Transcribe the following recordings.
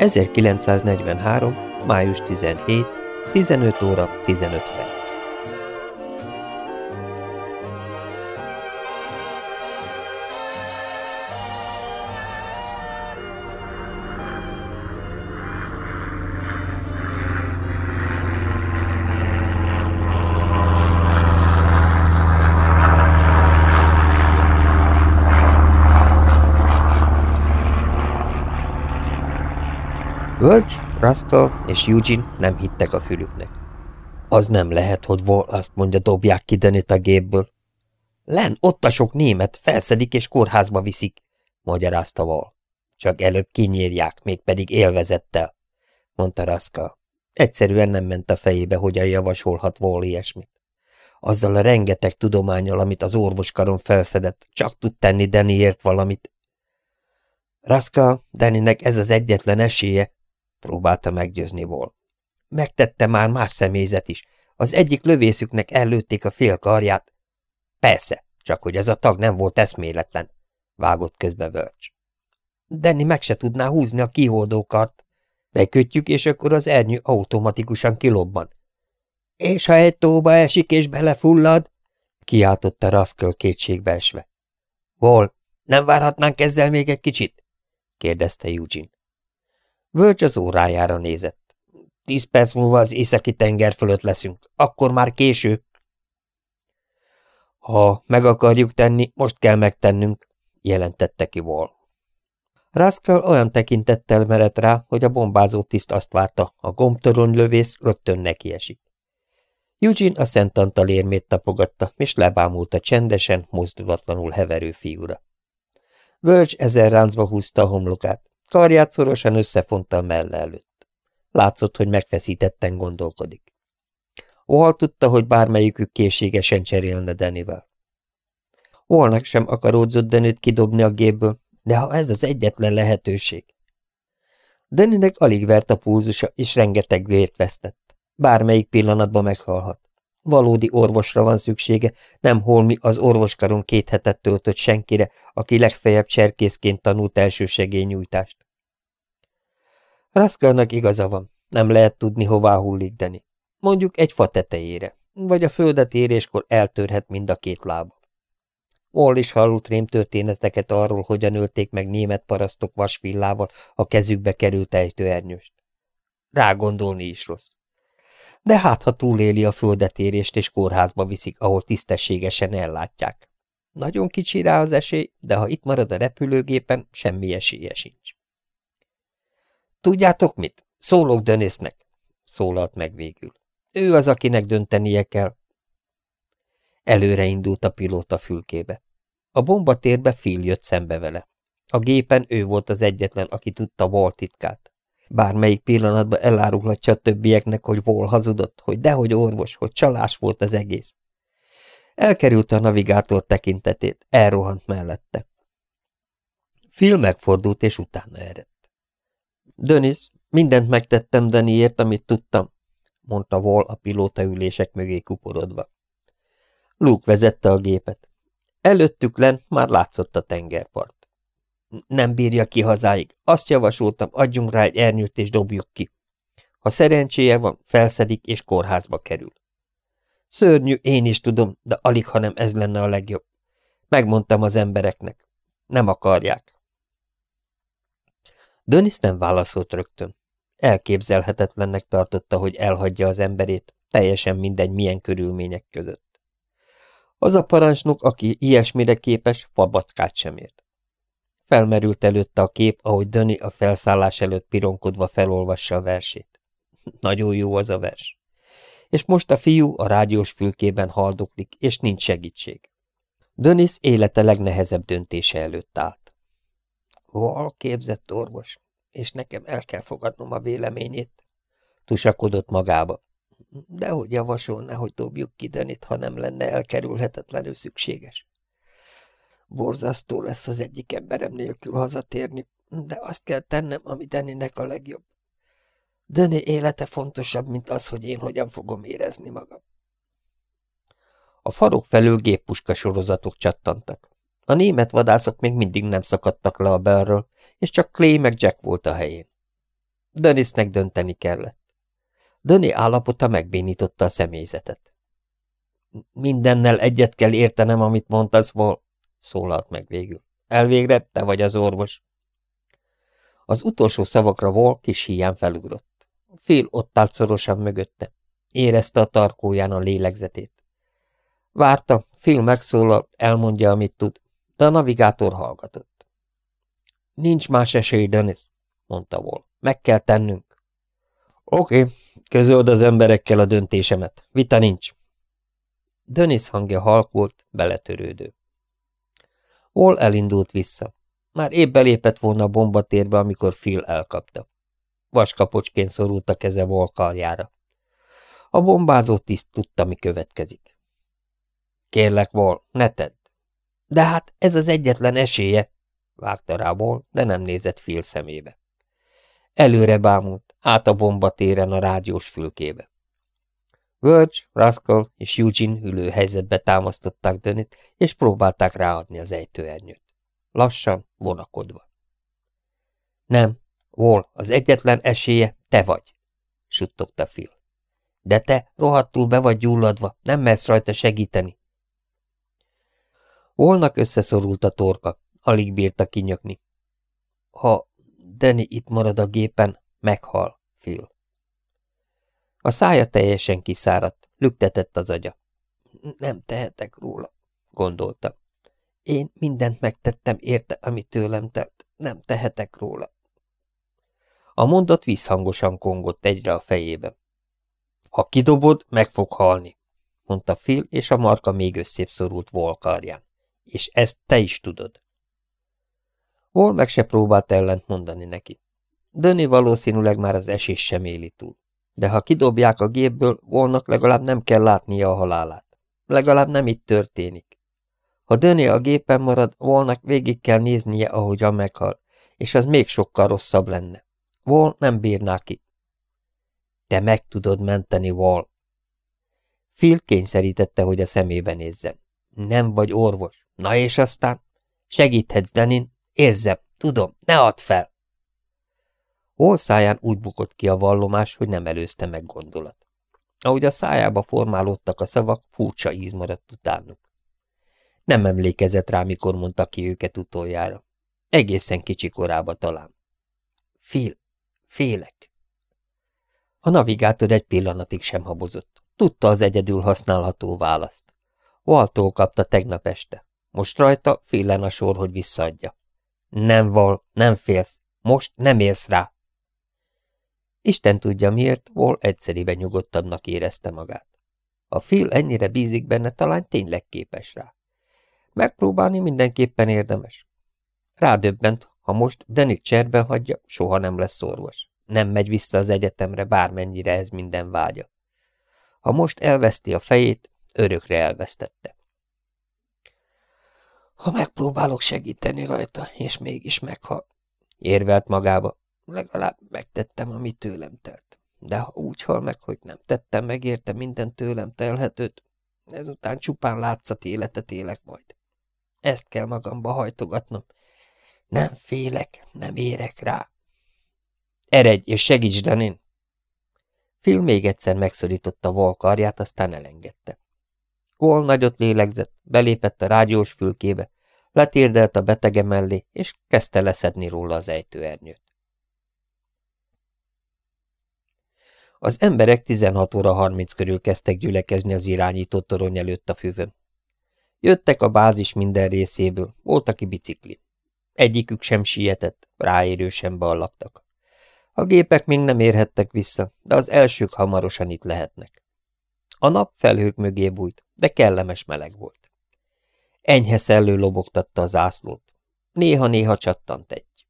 1943. május 17. 15 óra 15 perc. Völcs, Rascal és Eugene nem hittek a fülüknek. Az nem lehet, hogy Vol azt mondja, dobják ki Denit a gépből. Len, ott a sok német, felszedik és kórházba viszik, magyarázta Vol. Csak előbb kinyírják, mégpedig élvezettel, mondta Rascal. Egyszerűen nem ment a fejébe, hogyan javasolhat Vol ilyesmit. Azzal a rengeteg tudományal, amit az orvoskaron felszedett, csak tud tenni Deniért valamit. Rascal, Deninek ez az egyetlen esélye, próbálta meggyőzni Vol. Megtette már más személyzet is. Az egyik lövészüknek ellőtték a fél karját. Persze, csak hogy ez a tag nem volt eszméletlen, vágott közbe Vörcs. Denni meg se tudná húzni a kihordókart. Bekötjük, és akkor az ernyő automatikusan kilobban. És ha egy tóba esik és belefullad? kiáltotta Rascal kétségbeesve. Vol, nem várhatnánk ezzel még egy kicsit? kérdezte Eugene. Völcs az órájára nézett. Tíz perc múlva az északi tenger fölött leszünk, akkor már késő. Ha meg akarjuk tenni, most kell megtennünk, jelentette ki Wall. Rascal olyan tekintettel merett rá, hogy a bombázó tiszt azt várta, a gombtorony lövész rögtön nekiesik. Eugene a Szent Antal érmét tapogatta, és lebámult a csendesen, mozdulatlanul heverő fiúra. Völcs ezer ráncba húzta a homlokát. Karját szorosan összefonta a melle előtt. Látszott, hogy megfeszítetten gondolkodik. Wall tudta, hogy bármelyikük készségesen cserélne Denivel. Wallnak sem akaródzott Denit kidobni a gépből, de ha ez az egyetlen lehetőség. Deninek alig vert a pulzusa, és rengeteg vért vesztett. Bármelyik pillanatban meghalhat. Valódi orvosra van szüksége, nem holmi az orvoskaron két hetet töltött senkire, aki legfeljebb cserkészként tanult elsősegélynyújtást. Raszkalnak igaza van, nem lehet tudni, hová hullik. Mondjuk egy fa tetejére, vagy a földet éréskor eltörhet mind a két lába. Wall is hallott rémtörténeteket arról, hogyan ölték meg német parasztok vasvillával a kezükbe került ejtőernyőst. Rágondolni is rossz. De hát, ha túléli a földetérést és kórházba viszik, ahol tisztességesen ellátják. Nagyon kicsi rá az esély, de ha itt marad a repülőgépen, semmi esélye sincs. Tudjátok mit? Szólok Dönésznek, szólalt meg végül. Ő az, akinek döntenie kell. Előre indult a pilóta fülkébe. A bombatérbe Phil jött szembe vele. A gépen ő volt az egyetlen, aki tudta Wall titkát. Bármelyik pillanatban elárulhatja a többieknek, hogy Wall hazudott, hogy dehogy orvos, hogy csalás volt az egész. Elkerült a navigátor tekintetét, elrohant mellette. Phil megfordult, és utána eredt. Dönis, mindent megtettem Deniért, amit tudtam, mondta Wall a pilóta ülések mögé kuporodva. Luke vezette a gépet. Előttük len már látszott a tengerpart. Nem bírja ki hazáig. Azt javasoltam, adjunk rá egy ernyőt és dobjuk ki. Ha szerencséje van, felszedik és kórházba kerül. Szörnyű, én is tudom, de alig, hanem ez lenne a legjobb. Megmondtam az embereknek. Nem akarják. Dönis nem válaszolt rögtön. Elképzelhetetlennek tartotta, hogy elhagyja az emberét, teljesen mindegy milyen körülmények között. Az a parancsnok, aki ilyesmire képes, fabatkát sem ért. Felmerült előtte a kép, ahogy Döni a felszállás előtt pironkodva felolvassa a versét. Nagyon jó az a vers. És most a fiú a rádiós fülkében haldoklik, és nincs segítség. Dönis élete legnehezebb döntése előtt állt. Val képzett orvos, és nekem el kell fogadnom a véleményét. Tusakodott magába. De hogy javasolná, hogy dobjuk ki Denit, ha nem lenne elkerülhetetlenül szükséges. Borzasztó lesz az egyik emberem nélkül hazatérni, de azt kell tennem, ami Deninek a legjobb. Deni élete fontosabb, mint az, hogy én hogyan fogom érezni magam. A farok felül géppuska sorozatok csattantak. A német vadászok még mindig nem szakadtak le a belről, és csak Clay meg Jack volt a helyén. Denisnek dönteni kellett. Döni állapota megbénította a személyzetet. Mindennel egyet kell értenem, amit mondtasz, Vol, szólalt meg végül. Elvégre te vagy az orvos. Az utolsó szavakra Vol kis híján felugrott. Fél ott állt szorosan mögötte. Érezte a tarkóján a lélegzetét. Várta, Phil megszólal, elmondja, amit tud, de a navigátor hallgatott. Nincs más esély, Dennis, mondta Vol. Meg kell tennünk. Oké, okay, közöld az emberekkel a döntésemet. Vita nincs. Dennis hangja halk volt, beletörődő. Vol elindult vissza. Már épp belépett volna a bombatérbe, amikor Phil elkapta. Vaskapocsként szorult a keze Vol karjára. A bombázó tiszt tudta, mi következik. Kérlek, Vol, ne tedd. De hát ez az egyetlen esélye, vágta rá Vol, de nem nézett Phil szemébe. Előre bámult, át a bombatéren a rádiós fülkébe. Verge, Rascal és Eugene ülő helyzetbe támasztották Dönit, és próbálták ráadni az ejtőernyőt. Lassan, vonakodva. Nem, Wall, az egyetlen esélye te vagy, suttogta Phil. De te rohadtul be vagy gyulladva, nem mersz rajta segíteni. Wallnak összeszorult a torka, alig bírta kinyökni. Ha Danny itt marad a gépen, meghal, Phil. A szája teljesen kiszáradt, lüktetett az agya. Nem tehetek róla, gondolta. Én mindent megtettem érte, ami tőlem telt. Nem tehetek róla. A mondat visszhangosan kongott egyre a fejében. Ha kidobod, meg fog halni, mondta Phil, és a marka még összébb szorult volkarján. És ezt te is tudod. Vol meg se próbált ellent mondani neki. Döni valószínűleg már az esés sem éli túl. De ha kidobják a gépből, Volnak legalább nem kell látnia a halálát. Legalább nem itt történik. Ha Döni a gépen marad, Volnak végig kell néznie, ahogyan meghal, és az még sokkal rosszabb lenne. Vol nem bírná ki. Te meg tudod menteni, Vol. Phil kényszerítette, hogy a szemébe nézzen. Nem vagy orvos. Na és aztán? Segíthetsz, Denin? Érzem, tudom, ne add fel! Hol száján úgy bukott ki a vallomás, hogy nem előzte meg gondolat. Ahogy a szájába formálódtak a szavak, furcsa íz maradt utánuk. Nem emlékezett rá, mikor mondta ki őket utoljára. Egészen kicsi korába talán. Fél, félek. A navigátor egy pillanatig sem habozott. Tudta az egyedül használható választ. Valtól kapta tegnap este. Most rajta félen a sor, hogy visszaadja. Nem, Val, nem félsz. Most nem érsz rá. Isten tudja miért, Val egyszerűen nyugodtabbnak érezte magát. A fél ennyire bízik benne, talán tényleg képes rá. Megpróbálni mindenképpen érdemes. Rádöbbent, ha most Denik cserben hagyja, soha nem lesz orvos. Nem megy vissza az egyetemre, bármennyire ez minden vágya. Ha most elveszti a fejét, örökre elvesztette. Ha megpróbálok segíteni rajta, és mégis meghal, érvelt magába, legalább megtettem, ami tőlem telt. De ha úgy hal meg, hogy nem tettem meg érte minden tőlem telhetőt, ezután csupán látszat életet élek majd. Ezt kell magamba hajtogatnom. Nem félek, nem érek rá. Eredj és segíts, Danin! Phil még egyszer megszorította Wall karját, aztán elengedte. Wall nagyot lélegzett, belépett a rádiós fülkébe, letérdelt a betege mellé, és kezdte leszedni róla az ejtőernyőt. Az emberek 16 óra 30 körül kezdtek gyülekezni az irányított torony előtt a füvön. Jöttek a bázis minden részéből, volt, aki bicikli. Egyikük sem sietett, ráérősen ballaktak. A gépek még nem érhettek vissza, de az elsők hamarosan itt lehetnek. A nap felhők mögé bújt, de kellemes meleg volt. Enyhe szellő lobogtatta a zászlót. Néha-néha csattant egy.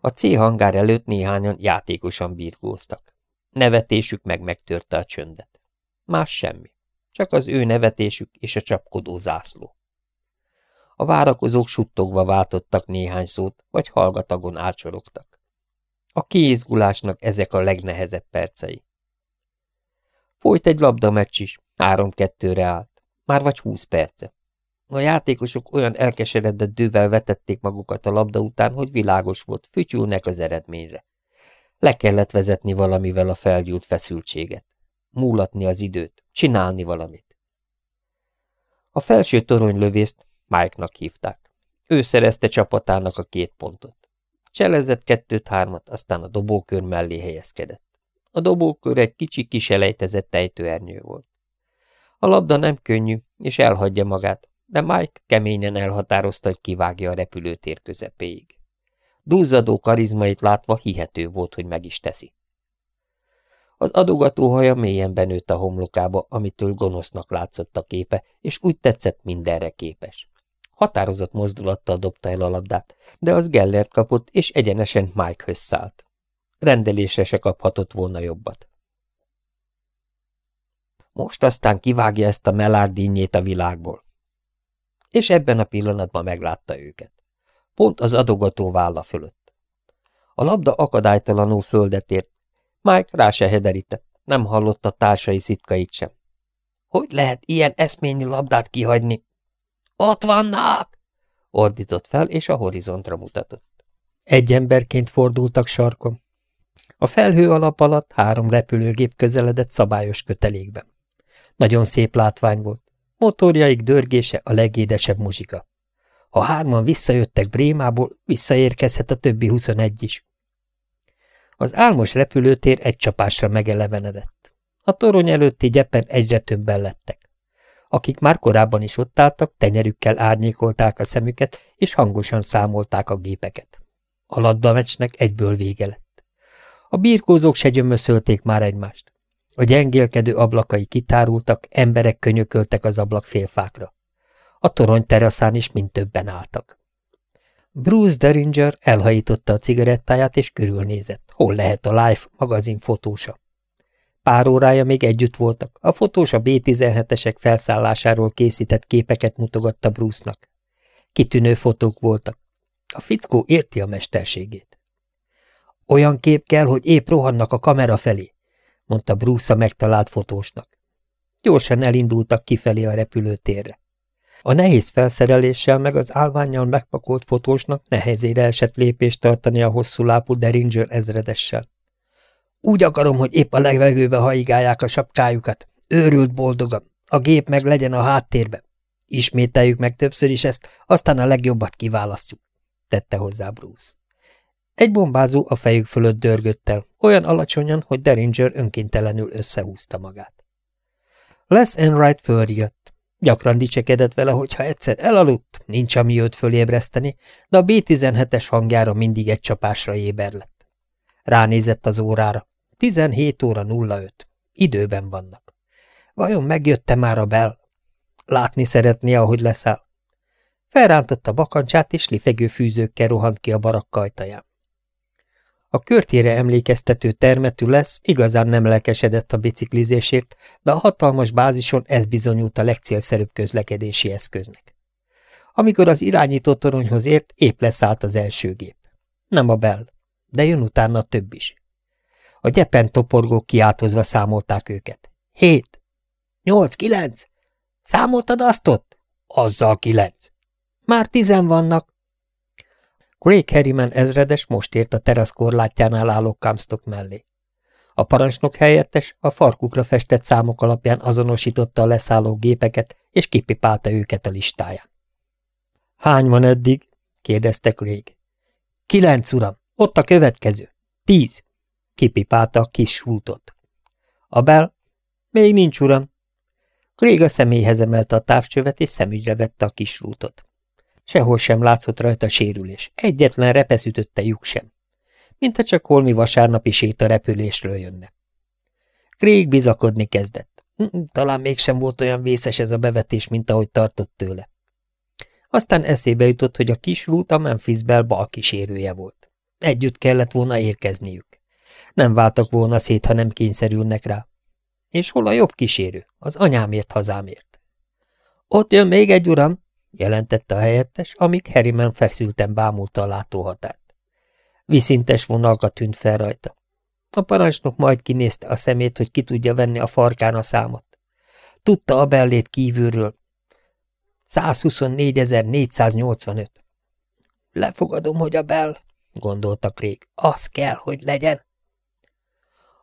A C hangár előtt néhányan játékosan birgóztak. Nevetésük meg megtörte a csöndet. Más semmi. Csak az ő nevetésük és a csapkodó zászló. A várakozók suttogva váltottak néhány szót, vagy hallgatagon átsorogtak. A kiizgulásnak ezek a legnehezebb percei. Folyt egy labdameccs is, három-kettőre állt, már vagy húsz perce. A játékosok olyan elkeseredett dővel vetették magukat a labda után, hogy világos volt, fütyülnek az eredményre. Le kellett vezetni valamivel a felgyújt feszültséget. Múlatni az időt, csinálni valamit. A felső toronylövészt Mike-nak hívták. Ő szerezte csapatának a két pontot. Cselezett kettőt-hármat, aztán a dobókör mellé helyezkedett. A dobókör egy kicsi kiselejtezett tejtőernyő volt. A labda nem könnyű, és elhagyja magát, de Mike keményen elhatározta, hogy kivágja a repülőtér közepéig. Dúzzadó karizmait látva hihető volt, hogy meg is teszi. Az adogató haja mélyen benőtt a homlokába, amitől gonosznak látszott a képe, és úgy tetszett mindenre képes. Határozott mozdulattal dobta el a labdát, de az Gellert kapott, és egyenesen Mike-höz szállt. Rendelésre se kaphatott volna jobbat. Most aztán kivágja ezt a melárdinyét a világból. És ebben a pillanatban meglátta őket. Pont az adogató válla fölött. A labda akadálytalanul földet ért. Mike rá se hederített, nem hallotta társai szitkait sem. Hogy lehet ilyen eszményi labdát kihagyni? Ott vannak! ordított fel, és a horizontra mutatott. Egy emberként fordultak sarkon. A felhő alap alatt három repülőgép közeledett szabályos kötelékben. Nagyon szép látvány volt. Motorjaik dörgése a legédesebb muzsika. Ha hárman visszajöttek Brémából, visszaérkezhet a többi huszonegy is. Az álmos repülőtér egy csapásra megelevenedett. A torony előtti gyepen egyre többen lettek. Akik már korábban is ott álltak, tenyerükkel árnyékolták a szemüket, és hangosan számolták a gépeket. A laddamecsnek egyből vége lett. A birkózók se gyömöszölték már egymást. A gyengélkedő ablakai kitárultak, emberek könyököltek az ablak félfákra. A torony teraszán is mind többen álltak. Bruce Deringer elhajította a cigarettáját, és körülnézett, hol lehet a Life magazin fotósa. Pár órája még együtt voltak, a fotós a B-17-esek felszállásáról készített képeket mutogatta Bruce-nak. Kitűnő fotók voltak. A fickó érti a mesterségét. Olyan kép kell, hogy épp rohannak a kamera felé, mondta Bruce a megtalált fotósnak. Gyorsan elindultak kifelé a repülőtérre. A nehéz felszereléssel meg az állványjal megpakolt fotósnak nehezére esett lépést tartani a hosszú lápú Deringer ezredessel. Úgy akarom, hogy épp a levegőbe haigálják a sapkájukat. Őrült boldogan. A gép meg legyen a háttérben. Ismételjük meg többször is ezt, aztán a legjobbat kiválasztjuk, tette hozzá Bruce. Egy bombázó a fejük fölött dörgött el, olyan alacsonyan, hogy Deringer önkéntelenül összehúzta magát. Les Enright fölriadt. Gyakran dicsekedett vele, hogy egyszer elaludt, nincs ami őt fölébreszteni, de a B-17-es hangjára mindig egy csapásra éber lett. Ránézett az órára. 17 óra 05. Időben vannak. Vajon megjötte már a bel? Látni szeretné, ahogy leszáll. Felrántotta bakancsát, és lifegő fűzőkkel rohant ki a barakka ajtaján. A körtére emlékeztető termetű lesz, igazán nem lelkesedett a biciklizésért, de a hatalmas bázison ez bizonyult a legcélszerűbb közlekedési eszköznek. Amikor az irányító toronyhoz ért, épp leszállt az első gép. Nem a Bell, de jön utána több is. A gyepen toporgók kiáltozva számolták őket. Hét, nyolc, kilenc. Számoltad azt ott? Azzal kilenc. Már tizen vannak. Craig Harriman ezredes most ért a terasz korlátjánál álló Comstock mellé. A parancsnok helyettes a farkukra festett számok alapján azonosította a leszálló gépeket, és kipipálta őket a listáján. – Hány van eddig? – kérdezte Craig. – Kilenc, uram. Ott a következő. Tíz. Kipipálta a kis rútot. A bel? Még nincs, uram. Craig a személyhez emelte a távcsövet, és szemügyre vette a kis rútot. Sehol sem látszott rajta sérülés, egyetlen repeszütötte lyuk sem. Mintha csak holmi vasárnapi séta repülésről jönne. Craig bizakodni kezdett. Hm, talán mégsem volt olyan vészes ez a bevetés, mint ahogy tartott tőle. Aztán eszébe jutott, hogy a kis rút a Memphis Bell bal kísérője volt. Együtt kellett volna érkezniük. Nem váltak volna szét, ha nem kényszerülnek rá. És hol a jobb kísérő? Az anyámért, hazámért. Ott jön még egy uram, jelentette a helyettes, amíg Harryman feszülten bámulta a látóhatárt. Viszintes vonalka tűnt fel rajta. A parancsnok majd kinézte a szemét, hogy ki tudja venni a farkán a számot. Tudta a bellét kívülről. 124.485. Lefogadom, hogy a bell, gondolta Craig. Az kell, hogy legyen.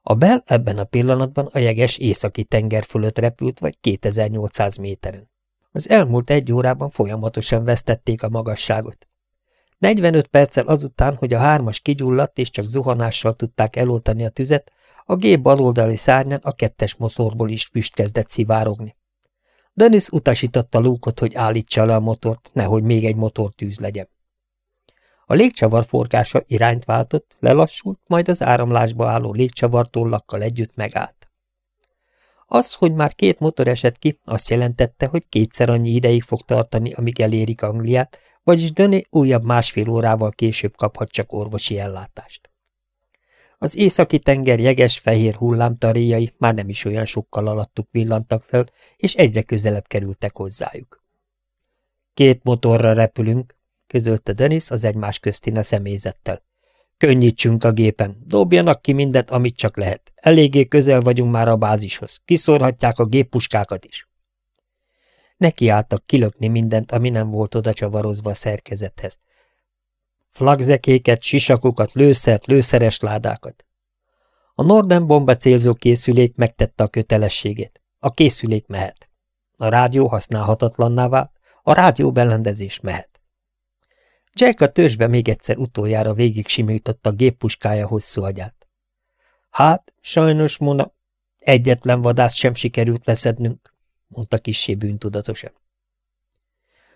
A Bell ebben a pillanatban a jeges északi tenger fölött repült, vagy 2800 méteren. Az elmúlt egy órában folyamatosan vesztették a magasságot. 45 perccel azután, hogy a hármas kigyulladt és csak zuhanással tudták eloltani a tüzet, a gép baloldali szárnyán a kettes motorból is füst kezdett szivárogni. Dennis utasította Luke-ot, hogy állítsa le a motort, nehogy még egy motortűz legyen. A légcsavar forgása irányt váltott, lelassult, majd az áramlásba álló légcsavartollakkal együtt megállt. Az, hogy már két motor esett ki, azt jelentette, hogy kétszer annyi ideig fog tartani, amíg elérik Angliát, vagyis Döné újabb másfél órával később kaphat csak orvosi ellátást. Az északi tenger jeges-fehér hullámtaréjai már nem is olyan sokkal alattuk villantak fel, és egyre közelebb kerültek hozzájuk. Két motorra repülünk, közölte Denis az egymás köztin a személyzettel. Könnyítsünk a gépen, dobjanak ki mindent, amit csak lehet. Eléggé közel vagyunk már a bázishoz, kiszórhatják a géppuskákat is. Nekiálltak kilökni mindent, ami nem volt oda csavarozva a szerkezethez. Flagzekéket, sisakokat, lőszert, lőszeres ládákat. A Norden bomba célzó készülék megtette a kötelességét. A készülék mehet. A rádió használhatatlanná vált, a rádió berendezés mehet. Jack a törzsbe még egyszer utoljára végig simította a géppuskája hosszú agyát. Hát, sajnos, Mona, egyetlen vadász sem sikerült leszednünk, mondta kissé bűntudatosan.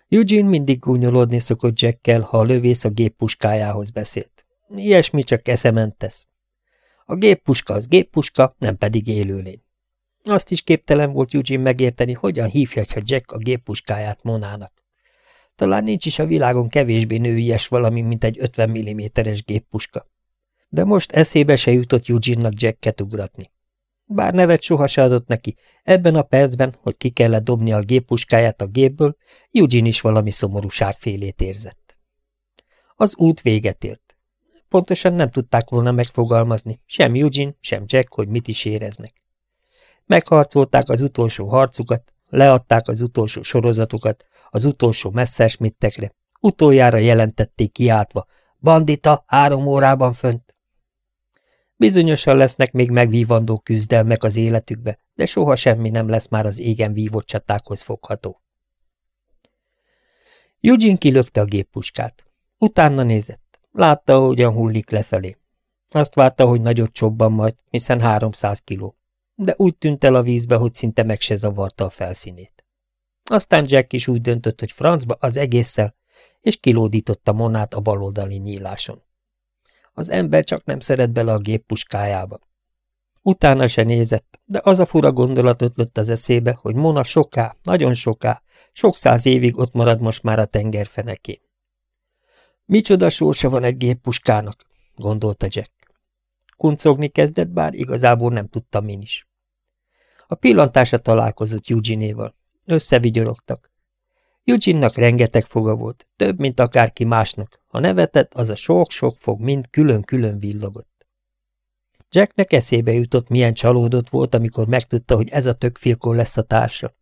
Eugene mindig gúnyolódni szokott Jackkel, ha a lövész a géppuskájához beszélt. Ilyesmi csak eszement tesz. A géppuska az géppuska, nem pedig élőlény. Azt is képtelen volt Eugene megérteni, hogyan hívja Jack a géppuskáját Monának. Talán nincs is a világon kevésbé nőies valami, mint egy 50 mm-es géppuska. De most eszébe se jutott Eugene-nak Jacket ugratni. Bár nevet soha se adott neki, ebben a percben, hogy ki kellett dobni a géppuskáját a gépből, Eugene is valami szomorúságfélét érzett. Az út véget ért. Pontosan nem tudták volna megfogalmazni, sem Eugene, sem Jack, hogy mit is éreznek. Megharcolták az utolsó harcukat, leadták az utolsó sorozatukat, az utolsó messzersmittekre, utoljára jelentették kiáltva, bandita három órában fönt. Bizonyosan lesznek még megvívandó küzdelmek az életükbe, de soha semmi nem lesz már az égen vívott csatákhoz fogható. Eugene kilökte a géppuskát. Utána nézett. Látta, hogyan hullik lefelé. Azt várta, hogy nagyot csobban majd, hiszen 300 kiló. De úgy tűnt el a vízbe, hogy szinte meg se zavarta a felszínét. Aztán Jack is úgy döntött, hogy francba az egésszel, és kilódította Monát a baloldali nyíláson. Az ember csak nem szeret bele a géppuskájába. Utána se nézett, de az a fura gondolat ötlött az eszébe, hogy Mona soká, nagyon soká, sok száz évig ott marad most már a tengerfenekén. Micsoda sorsa van egy géppuskának, gondolta Jack. Kuncogni kezdett, bár igazából nem tudta min is. A pillantása találkozott Eugene-val. Összevigyorogtak. Eugene-nak rengeteg foga volt, több, mint akárki másnak. Ha nevetett, az a sok-sok fog mind külön-külön villogott. Jacknek eszébe jutott, milyen csalódott volt, amikor megtudta, hogy ez a tökfilkó lesz a társa.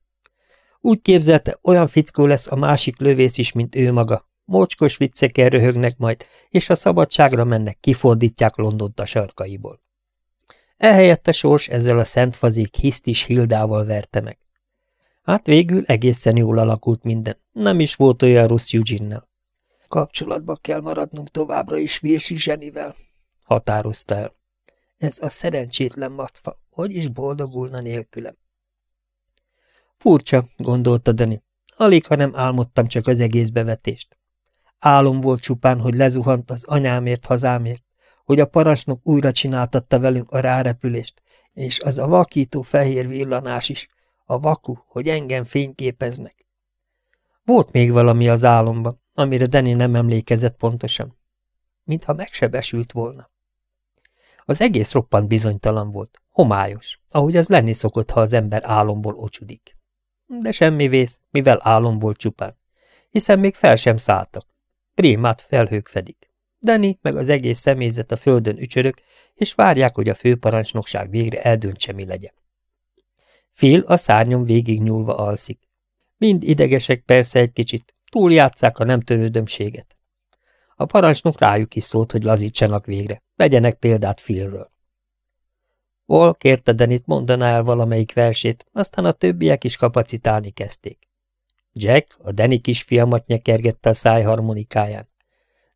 Úgy képzelte, olyan fickó lesz a másik lövész is, mint ő maga. Mocskos viccekkel röhögnek majd, és ha szabadságra mennek, kifordítják Londont a sarkaiból. Ehelyett a sors ezzel a szentfazék hisztis Hildával verte meg. Hát végül egészen jól alakult minden, nem is volt olyan rossz Eugene-nel. Kapcsolatba kell maradnunk továbbra is Virsi Zsenivel, határozta el. Ez a szerencsétlen matfa, hogy is boldogulna nélkülem. Furcsa, gondolta Dani. Alig, ha nem álmodtam csak az egész bevetést. Álom volt csupán, hogy lezuhant az anyámért, hazámért, hogy a parancsnok újra csináltatta velünk a rárepülést, és az a vakító fehér villanás is, a vaku, hogy engem fényképeznek. Volt még valami az álomban, amire Danny nem emlékezett pontosan. Mintha megsebesült volna. Az egész roppant bizonytalan volt, homályos, ahogy az lenni szokott, ha az ember álomból ocsudik. De semmi vész, mivel álom volt csupán, hiszen még fel sem szálltak. Prémát felhők fedik. Danny meg az egész személyzet a földön ücsörök, és várják, hogy a főparancsnokság végre eldöntse, mi legyen. Fél a szárnyon végig nyúlva alszik. Mind idegesek persze egy kicsit, túljátszák a nem törődömséget. A parancsnok rájuk is szólt, hogy lazítsanak végre, vegyenek példát Philről. Ol kérte Denit mondaná el valamelyik versét, aztán a többiek is kapacitálni kezdték. Jack a Danny kisfiamat nyekergette a szájharmonikáján.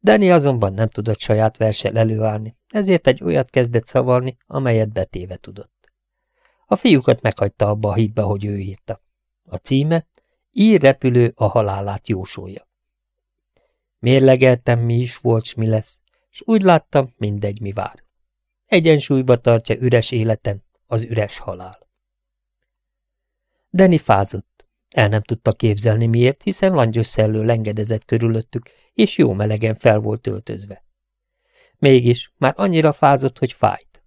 Danny azonban nem tudott saját versel előállni, ezért egy olyat kezdett szavalni, amelyet betéve tudott. A fiúkat meghagyta abba a hitbe, hogy ő írta. A címe Ír repülő a halálát jósolja. Mérlegeltem, mi is volt, s mi lesz, és úgy láttam, mindegy, mi vár. Egyensúlyba tartja üres életen az üres halál. Deni fázott. El nem tudta képzelni miért, hiszen langyos szellő lengedezett körülöttük, és jó melegen fel volt öltözve. Mégis már annyira fázott, hogy fájt.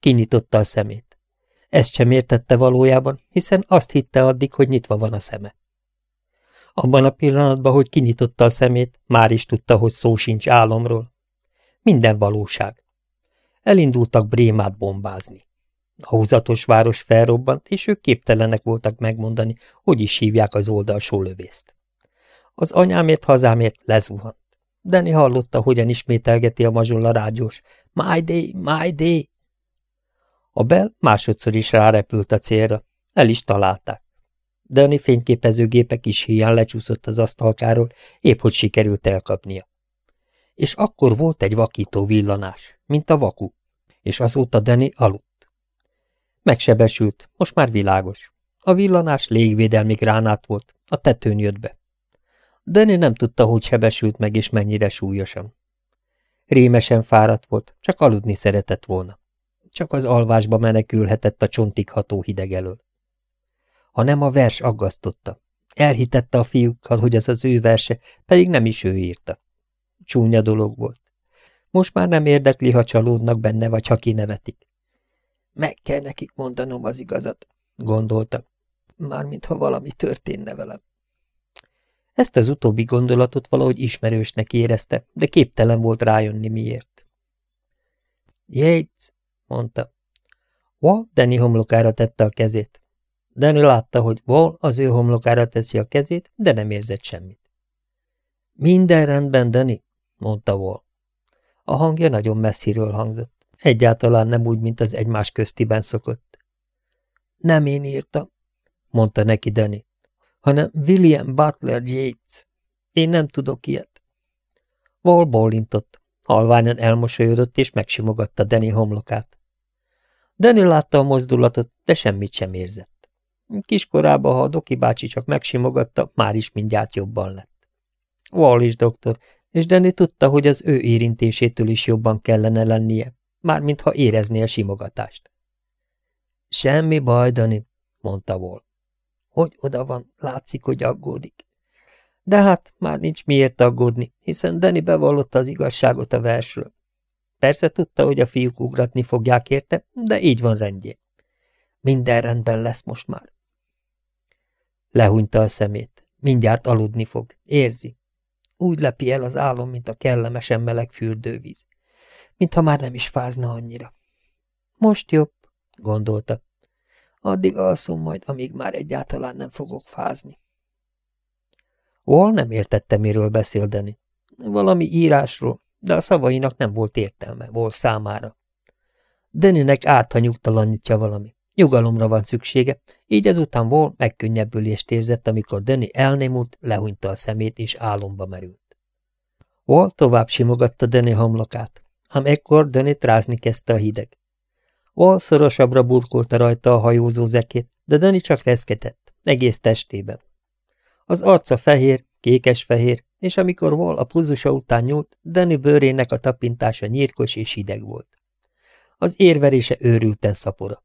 Kinyitotta a szemét. Ezt sem értette valójában, hiszen azt hitte addig, hogy nyitva van a szeme. Abban a pillanatban, hogy kinyitotta a szemét, már is tudta, hogy szó sincs álomról. Minden valóság. Elindultak Brémát bombázni. A húzatos város felrobbant, és ők képtelenek voltak megmondani, hogy is hívják az oldalsó lövészt. Az anyámért, hazámért lezuhant. Dani hallotta, hogyan ismételgeti a mazsolla rádiós. My day, my day! A bel másodszor is rárepült a célra. El is találták. Dani fényképezőgépek is híján lecsúszott az asztalkáról, épp hogy sikerült elkapnia. És akkor volt egy vakító villanás, mint a vaku, és azóta Dani aludt. Megsebesült, most már világos. A villanás légvédelmi gránát volt, a tetőn jött be. Dani nem tudta, hogy sebesült meg és mennyire súlyosan. Rémesen fáradt volt, csak aludni szeretett volna. Csak az alvásba menekülhetett a csontig ható hideg elől hanem a vers aggasztotta. Elhitette a fiúkkal, hogy ez az ő verse, pedig nem is ő írta. Csúnya dolog volt. Most már nem érdekli, ha csalódnak benne, vagy ha kinevetik. Meg kell nekik mondanom az igazat, gondolta. Mármint, ha valami történne velem. Ezt az utóbbi gondolatot valahogy ismerősnek érezte, de képtelen volt rájönni miért. Jéz, mondta. Wa Danny homlokára tette a kezét. Danny látta, hogy Wall az ő homlokára teszi a kezét, de nem érzett semmit. Minden rendben, Danny, mondta Wall. A hangja nagyon messziről hangzott. Egyáltalán nem úgy, mint az egymás köztiben szokott. Nem én írtam, mondta neki Danny, hanem William Butler Yates. Én nem tudok ilyet. Wall bólintott, halványan elmosolyodott és megsimogatta Danny homlokát. Danny látta a mozdulatot, de semmit sem érzett. Kiskorában, ha a Doki bácsi csak megsimogatta, már is mindjárt jobban lett. Wall is doktor, és Danny tudta, hogy az ő érintésétől is jobban kellene lennie, mármint ha érezni a simogatást. Semmi baj, Dani, mondta Wall. Hogy oda van, látszik, hogy aggódik. De hát már nincs miért aggódni, hiszen Danny bevallotta az igazságot a versről. Persze tudta, hogy a fiúk ugratni fogják érte, de így van rendjén. Minden rendben lesz most már. Lehúnyta a szemét. Mindjárt aludni fog. Érzi. Úgy lepi el az álom, mint a kellemesen meleg fürdővíz. Mintha már nem is fázna annyira. Most jobb, gondolta. Addig alszom majd, amíg már egyáltalán nem fogok fázni. Wall nem értette, miről beszéldeni. Valami írásról, de a szavainak nem volt értelme Wall számára. Deninek átha nyugtalanítja valami. Nyugalomra van szüksége, így ezután Wall megkönnyebbülést érzett, amikor Danny elnémult, lehúnyta a szemét és álomba merült. Wall tovább simogatta Danny homlokát, ám ekkor Danny rázni kezdte a hideg. Wall szorosabbra burkolta rajta a hajózó zekét, de Danny csak reszketett, egész testében. Az arca fehér, kékes-fehér, és amikor Wall a pulzusa után nyúlt, Danny bőrének a tapintása nyírkos és hideg volt. Az érverése őrülten szapora.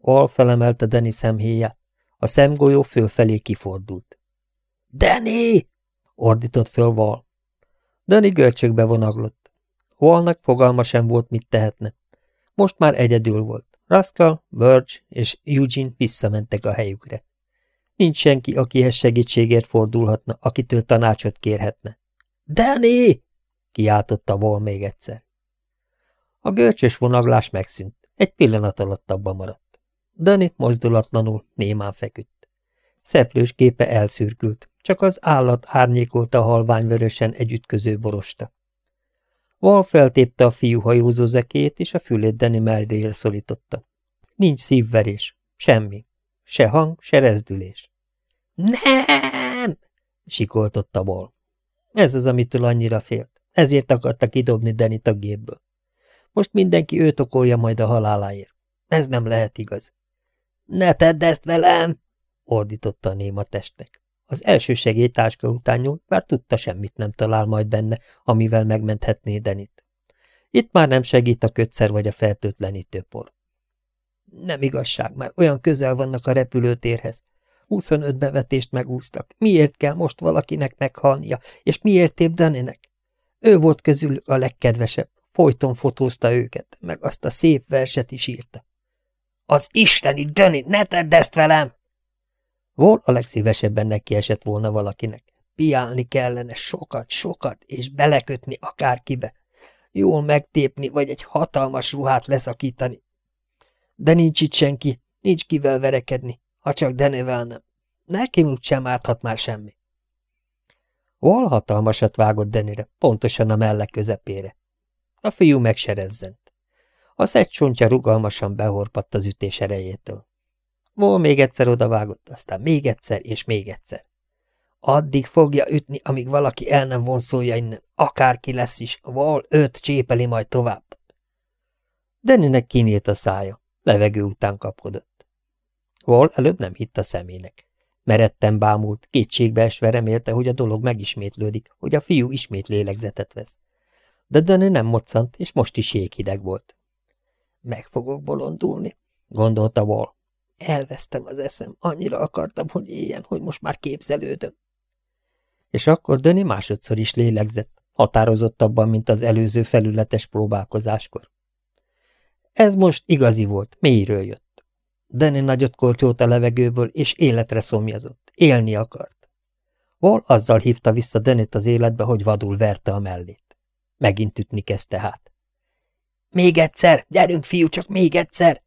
Al felemelte Danny szemhéját. A szemgolyó fölfelé kifordult. – Danny! – ordított föl Val. Danny görcsökbe vonaglott. Walnak fogalma sem volt, mit tehetne. Most már egyedül volt. Rascal, Verge és Eugene visszamentek a helyükre. Nincs senki, akihez segítségért fordulhatna, akitől tanácsot kérhetne. – Danny! – kiáltotta Wall még egyszer. A görcsös vonaglás megszűnt. Egy pillanat alatt abba maradt. Dani mozdulatlanul némán feküdt. Szeplős képe elszürkült, csak az állat árnyékolta halványvörösen egy ütköző borosta. Val feltépte a fiú hajózó zekét, és a fülét Danny mellére szorította. Nincs szívverés, semmi, se hang, se rezdülés. Nem! sikoltotta Val. Ez az, amitől annyira félt. Ezért akarta kidobni Denit a gépből. Most mindenki őt okolja majd a haláláért. Ez nem lehet igaz. Ne tedd ezt velem! ordította a néma testnek. Az első segélytáska után nyúlt, bár tudta semmit nem talál majd benne, amivel megmenthetné Denit. Itt már nem segít a kötszer vagy a fertőtlenítőpor. Nem igazság, már olyan közel vannak a repülőtérhez. 25 bevetést megúztak. Miért kell most valakinek meghalnia, és miért épp Daninek? Ő volt közül a legkedvesebb, folyton fotózta őket, meg azt a szép verset is írta. Az isteni Dani, ne tedd ezt velem! Vol a legszívesebben neki esett volna valakinek. Piálni kellene sokat, sokat, és belekötni akárkibe. Jól megtépni, vagy egy hatalmas ruhát leszakítani. De nincs itt senki, nincs kivel verekedni, ha csak Denevel nem. Nekem úgy sem árthat már semmi. Vol hatalmasat vágott Denire, pontosan a melle közepére. A fiú megserezzent. A szegcsontja rugalmasan behorpadt az ütés erejétől. Vol még egyszer odavágott, aztán még egyszer és még egyszer. Addig fogja ütni, amíg valaki el nem vonszolja innen, akárki lesz is, Vol őt csépeli majd tovább. Deninek kinyílt a szája, levegő után kapkodott. Vol előbb nem hitt a szemének. Meretten bámult, kétségbe esve remélte, hogy a dolog megismétlődik, hogy a fiú ismét lélegzetet vesz. De Dani nem moccant, és most is jéghideg volt. Meg fogok bolondulni, gondolta Vol. Elvesztem az eszem, annyira akartam, hogy éljen, hogy most már képzelődöm. És akkor Döni másodszor is lélegzett, határozottabban, mint az előző felületes próbálkozáskor. Ez most igazi volt, mélyről jött. Döni nagyot kortyolt a levegőből, és életre szomjazott, élni akart. Vol azzal hívta vissza Dönit az életbe, hogy vadul verte a mellét. Megint ütni kezdte hát. Még egyszer, gyerünk fiú, csak még egyszer!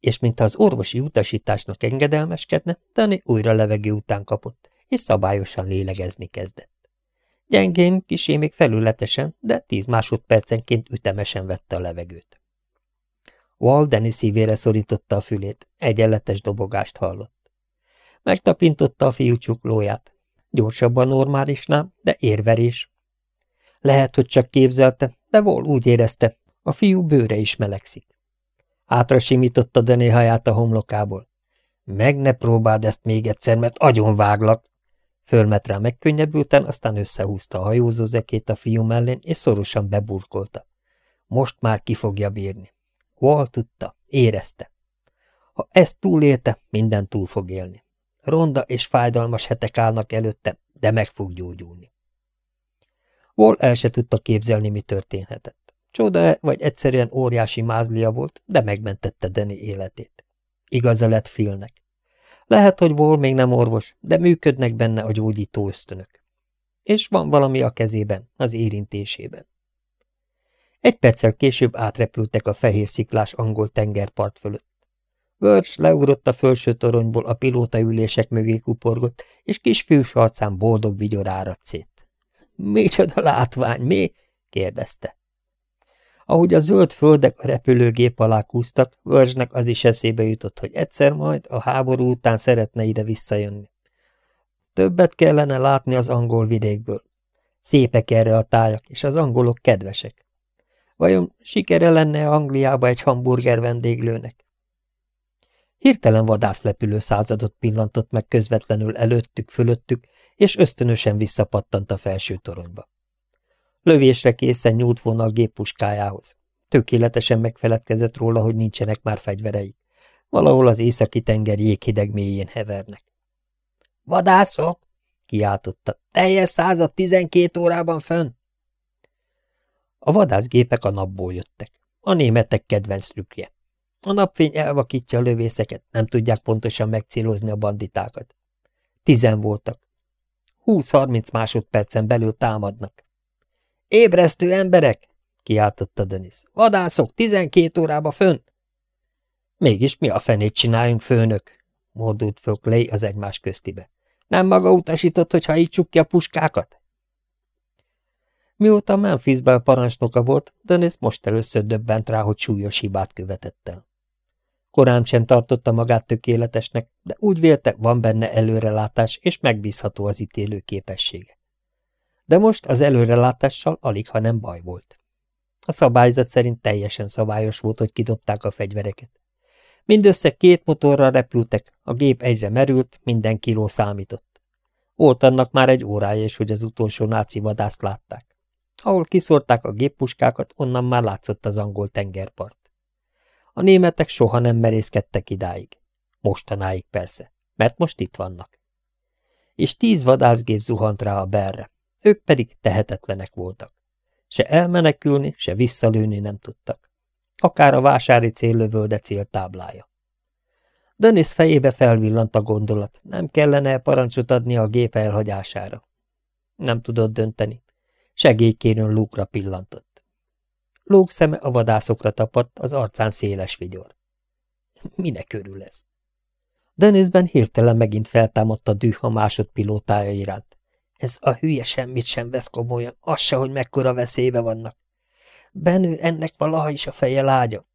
És mintha az orvosi utasításnak engedelmeskedne, Dani újra levegő után kapott, és szabályosan lélegezni kezdett. Gyengén, kisé még felületesen, de tíz másodpercenként ütemesen vette a levegőt. Wall Danny szívére szorította a fülét, egyenletes dobogást hallott. Megtapintotta a fiú csuklóját. Gyorsabban normálisnál, de érverés. Lehet, hogy csak képzelte, de Wall úgy érezte, a fiú bőre is melegszik. Hátra simította Dené haját a homlokából. Meg ne próbáld ezt még egyszer, mert agyon váglak. Fölmet rá megkönnyebbülten, aztán összehúzta a hajózó zekét a fiú mellén, és szorosan beburkolta. Most már ki fogja bírni. Wall tudta, érezte. Ha ezt túlélte, minden túl fog élni. Ronda és fájdalmas hetek állnak előtte, de meg fog gyógyulni. Wall el se tudta képzelni, mi történhetett. Csoda vagy egyszerűen óriási mázlia volt, de megmentette Deni életét. Igaza lett Philnek. Lehet, hogy Vol még nem orvos, de működnek benne a gyógyító ösztönök. És van valami a kezében, az érintésében. Egy perccel később átrepültek a fehér sziklás angol tengerpart fölött. Verge leugrott a felső toronyból, a pilótaülések mögé kuporgott, és kis fűs arcán boldog vigyor áradt szét. – Micsoda látvány, mi? – kérdezte. Ahogy a zöld földek a repülőgép alá kúztak, Vörzsnek az is eszébe jutott, hogy egyszer majd a háború után szeretne ide visszajönni. Többet kellene látni az angol vidékből. Szépek erre a tájak, és az angolok kedvesek. Vajon sikere lenne Angliába egy hamburger vendéglőnek? Hirtelen vadászlepülő századot pillantott meg közvetlenül előttük, fölöttük, és ösztönösen visszapattant a felső toronyba. Lövésre készen nyúlt volna a géppuskájához. Tökéletesen megfeledkezett róla, hogy nincsenek már fegyverei. Valahol az északi tenger jéghideg mélyén hevernek. – Vadászok! – kiáltotta. – Teljes század tizenkét órában fönn! A vadászgépek a napból jöttek. A németek kedvenc trükkje. A napfény elvakítja a lövészeket, nem tudják pontosan megcélozni a banditákat. Tizen voltak. Húsz-harminc másodpercen belül támadnak. Ébresztő emberek! kiáltotta Denis. Vadászok, tizenkét órába fönn! Mégis mi a fenét csináljunk, főnök? mordult föl Clay az egymás köztibe. Nem maga utasított, hogy hajítsuk ki a puskákat? Mióta Memphisben parancsnoka volt, Dennis most először döbbent rá, hogy súlyos hibát követett el. Korán sem tartotta magát tökéletesnek, de úgy vélte, van benne előrelátás és megbízható az ítélő képessége. De most az előrelátással alig, ha nem baj volt. A szabályzat szerint teljesen szabályos volt, hogy kidobták a fegyvereket. Mindössze két motorral repültek, a gép egyre merült, minden kiló számított. Volt annak már egy órája is, hogy az utolsó náci vadászt látták. Ahol kiszórták a géppuskákat, onnan már látszott az angol tengerpart. A németek soha nem merészkedtek idáig. Mostanáig persze, mert most itt vannak. És tíz vadászgép zuhant rá a berre, ők pedig tehetetlenek voltak. Se elmenekülni, se visszalőni nem tudtak. Akár a vásári céllövölde céltáblája. Dennis fejébe felvillant a gondolat, nem kellene -e parancsot adni a gép elhagyására. Nem tudott dönteni. Segélykérőn Lúkra pillantott. Lúk szeme a vadászokra tapadt, az arcán széles vigyor. Minek örül ez? Denizben hirtelen megint feltámadt a düh a másodpilótája iránt. Ez a hülye semmit sem vesz komolyan, az se, hogy mekkora veszélybe vannak. Benő ennek valaha is a feje lágya.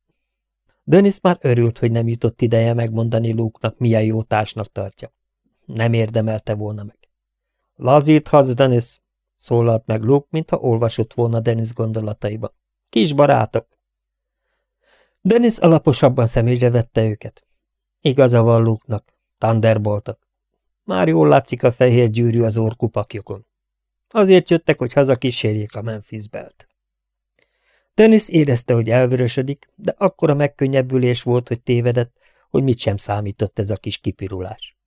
Denis már örült, hogy nem jutott ideje megmondani Luke-nak, milyen jó társnak tartja. Nem érdemelte volna meg. Lazíthatsz, Denis, szólalt meg Luke, mintha olvasott volna Denis gondolataiba. Kis barátok! Denis alaposabban személyre vette őket. Igaza van Luke-nak, Thunderboltok. Már jól látszik a fehér gyűrű az orkupakjukon. Azért jöttek, hogy hazakísérjék a Memphis belt. Dennis érezte, hogy elvörösödik, de akkora megkönnyebbülés volt, hogy tévedett, hogy mit sem számított ez a kis kipirulás.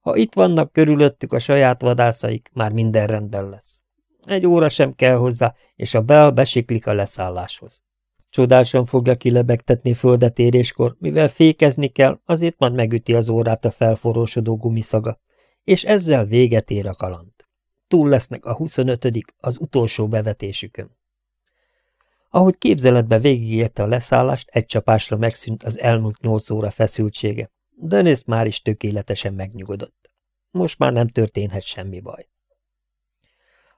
Ha itt vannak körülöttük a saját vadászaik, már minden rendben lesz. Egy óra sem kell hozzá, és a Bell besiklik a leszálláshoz. Csodásan fogja kilebegtetni földet éréskor, mivel fékezni kell, azért majd megüti az órát a felforrósodó gumiszaga, és ezzel véget ér a kaland. Túl lesznek a 25 az utolsó bevetésükön. Ahogy képzeletbe végigérte a leszállást, egy csapásra megszűnt az elmúlt nyolc óra feszültsége. Dennis már is tökéletesen megnyugodott. Most már nem történhet semmi baj.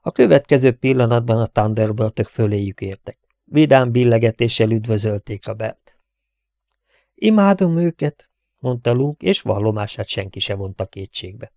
A következő pillanatban a Thunderboltok föléjük értek. Vidám billegetéssel üdvözölték a belt. Imádom őket, mondta Luke, és vallomását senki se vonta kétségbe.